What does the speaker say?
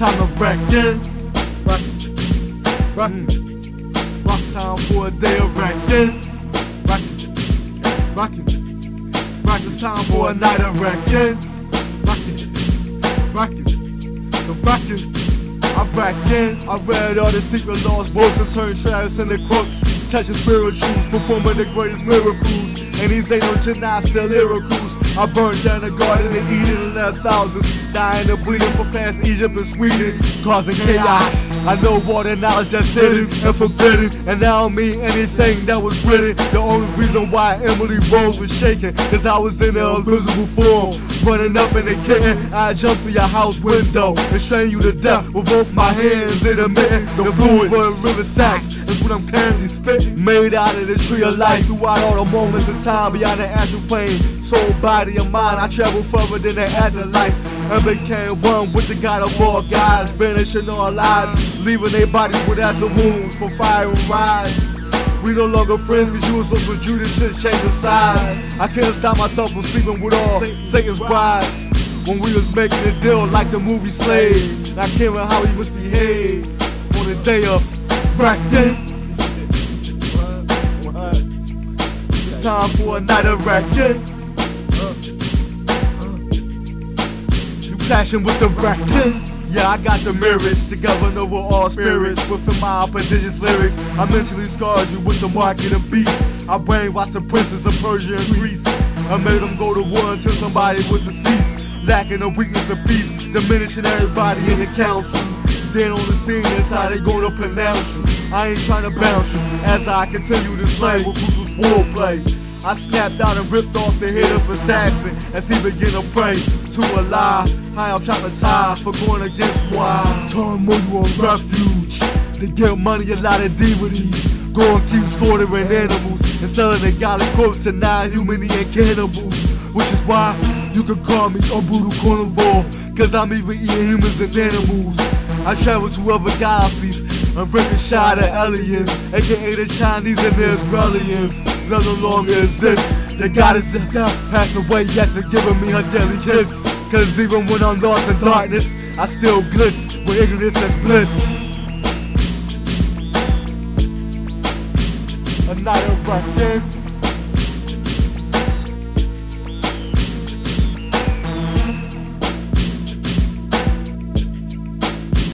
time to wreck in. Rockin', rockin', rock time for a day of wrecking. Rockin', rockin', rockin' time for a night of wrecking. Rockin', rockin', the rockin'. I'm wrecking. I read all the secret laws, books and turned shadows into crooks. Touching spirituals, performing the greatest miracles. And these ain't no gymnasts, still miracles. I burned down the garden of Eden and left thousands dying and bleeding for past Egypt and Sweden, causing chaos. I know water knowledge that's hidden and forbidden, and I don't mean anything that was written. The only reason why Emily Rose was shaking, cause I was in an invisible form. Running up in a kitten, I jumped through your house window and strain you to death with both my hands in a mitten. The fluid for river sacks is what I'm currently spitting. Made out of the tree of life throughout all the moments of time beyond the astral plane. Soul, body, and mind, I travel further than the afterlife and became one with the God of all gods, banishing all lies, leaving their bodies without the wounds for fire and rise. We no longer friends cause you was so Judas shit changing sides. I can't stop myself from sleeping with all Satan's brides. When we was making a deal like the movie Slave, I can't remember how he must behave on the day of wrecking. It's time for a night of wrecking. You clashing with the wrecking. Yeah, I got the mirrors to govern over all spirits. Within my prodigious lyrics, I mentally scarred you with the mark of beast. I brainwashed the princes of Persia and Greece. I made them go to war until somebody was deceased. Lacking the weakness of peace, diminishing everybody in the council. Then on the scene, that's how they gonna pronounce you. I ain't trying to bounce as I continue to slay with ruthless warplay. I snapped out and ripped off the head of assassin as he began to pray to a lie. High on traumatized for going against why. You on refuge. They get money, a lot of DVDs. Go and keep slaughtering animals and selling the godly corpse to non-human and cannibals. Which is why you can call me a brutal carnivore. Cause I'm even eating humans and animals. I travel to other galaxies and rip a shot at aliens, aka the Chinese and the Israelis. None no longer exist. The goddess of God passed away after giving me her deadly kiss. Cause even when I'm lost in darkness, I still bliss with ignorance and bliss. A night of rest